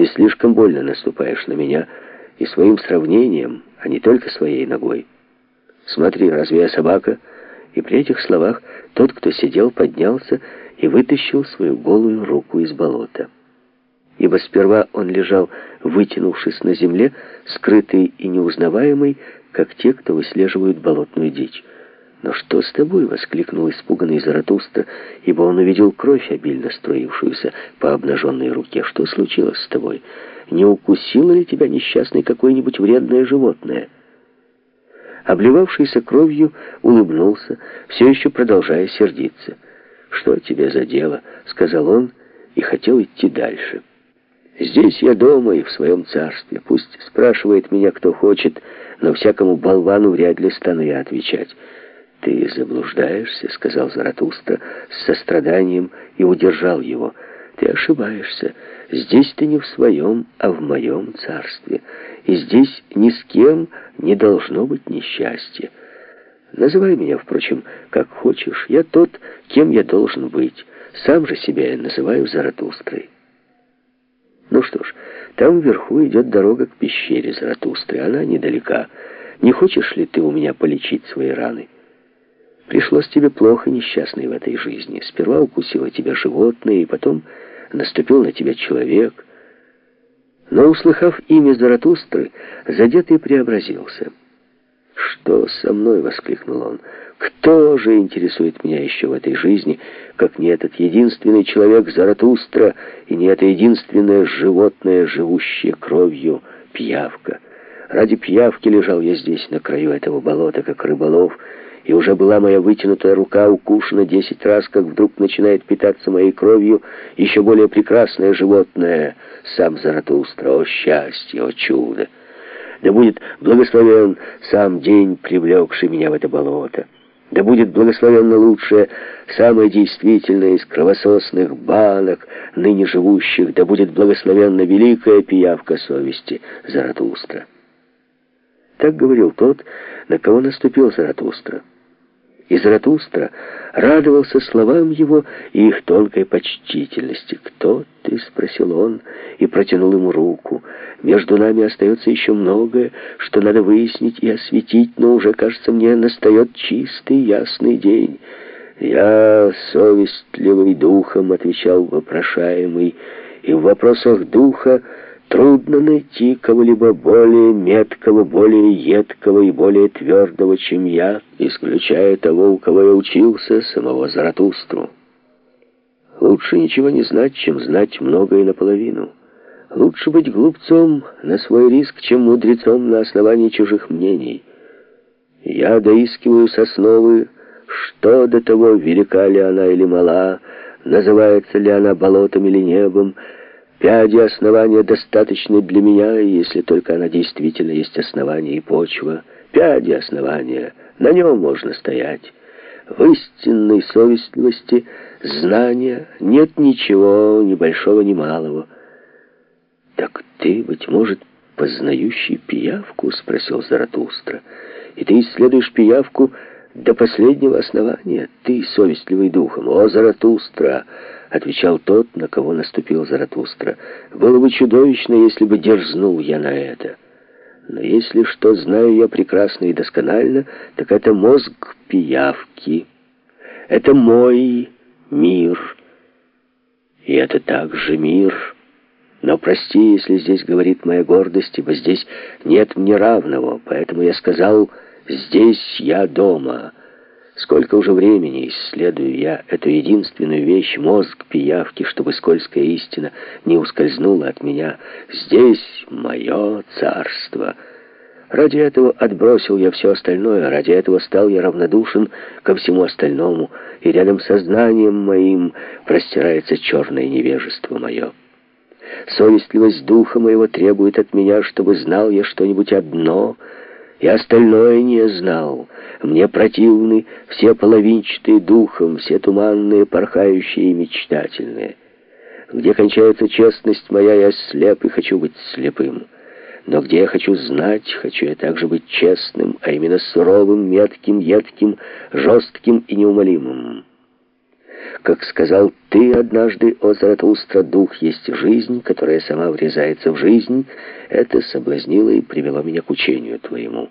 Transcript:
Ты слишком больно наступаешь на меня и своим сравнением, а не только своей ногой. Смотри, разве я собака?» И при этих словах тот, кто сидел, поднялся и вытащил свою голую руку из болота. Ибо сперва он лежал, вытянувшись на земле, скрытый и неузнаваемый, как те, кто выслеживают болотную дичь. «Но что с тобой?» — воскликнул испуганный Заратустра, ибо он увидел кровь, обильно струившуюся по обнаженной руке. «Что случилось с тобой? Не укусило ли тебя несчастный какое-нибудь вредное животное?» Обливавшийся кровью, улыбнулся, все еще продолжая сердиться. «Что тебе за дело?» — сказал он и хотел идти дальше. «Здесь я дома и в своем царстве. Пусть спрашивает меня, кто хочет, но всякому болвану вряд ли стану я отвечать». «Ты заблуждаешься», — сказал Заратустра с состраданием и удержал его. «Ты ошибаешься. Здесь ты не в своем, а в моем царстве. И здесь ни с кем не должно быть несчастья. Называй меня, впрочем, как хочешь. Я тот, кем я должен быть. Сам же себя я называю Заратустрой». Ну что ж, там вверху идет дорога к пещере Заратустры. Она недалека. Не хочешь ли ты у меня полечить свои раны?» Пришлось тебе плохо, несчастный в этой жизни. Сперва укусило тебя животное, и потом наступил на тебя человек. Но, услыхав имя Заратустры, задетый преобразился. «Что со мной?» — воскликнул он. «Кто же интересует меня еще в этой жизни, как не этот единственный человек Заратустра и не это единственное животное, живущее кровью, пиявка? Ради пиявки лежал я здесь, на краю этого болота, как рыболов, и уже была моя вытянутая рука укушена десять раз, как вдруг начинает питаться моей кровью еще более прекрасное животное, сам Заратустра. О счастье, о чудо! Да будет благословен сам день, привлекший меня в это болото. Да будет благословенно лучшее, самое действительное из кровососных банок, ныне живущих, да будет благословенна великая пиявка совести Заратустра. Так говорил тот, на кого наступил Заратустра. И Заратустра радовался словам его и их тонкой почтительности. «Кто ты?» — спросил он и протянул ему руку. «Между нами остается еще многое, что надо выяснить и осветить, но уже, кажется мне, настает чистый ясный день». «Я совестливый духом», — отвечал вопрошаемый, — «и в вопросах духа Трудно найти кого-либо более меткого, более едкого и более твердого, чем я, исключая того, у кого я учился, самого Заратустру. Лучше ничего не знать, чем знать многое наполовину. Лучше быть глупцом на свой риск, чем мудрецом на основании чужих мнений. Я доискиваю сосновы, что до того, велика ли она или мала, называется ли она болотом или небом, Пяди основания достаточны для меня, если только она действительно есть основание и почва. Пяди основания, на нем можно стоять. В истинной совестливости знания нет ничего, ни большого, ни малого. «Так ты, быть может, познающий пиявку?» — спросил Заратустра. «И ты исследуешь пиявку до последнего основания? Ты, совестливый духом, о, Заратустра!» отвечал тот, на кого наступил Заратустра. «Было бы чудовищно, если бы дерзнул я на это. Но если что знаю я прекрасно и досконально, так это мозг пиявки. Это мой мир. И это также мир. Но прости, если здесь говорит моя гордость, ибо здесь нет мне равного, поэтому я сказал «здесь я дома». Сколько уже времени исследую я эту единственную вещь, мозг пиявки, чтобы скользкая истина не ускользнула от меня. Здесь мое царство. Ради этого отбросил я все остальное, ради этого стал я равнодушен ко всему остальному, и рядом со знанием моим простирается черное невежество мое. Совестливость духа моего требует от меня, чтобы знал я что-нибудь одно — и остальное не знал. Мне противны все половинчатые духом, все туманные, порхающие и мечтательные. Где кончается честность моя, я слеп и хочу быть слепым. Но где я хочу знать, хочу я также быть честным, а именно суровым, метким, едким, жестким и неумолимым. Как сказал ты однажды, о Заратустра, дух есть жизнь, которая сама врезается в жизнь, это соблазнило и привело меня к учению твоему».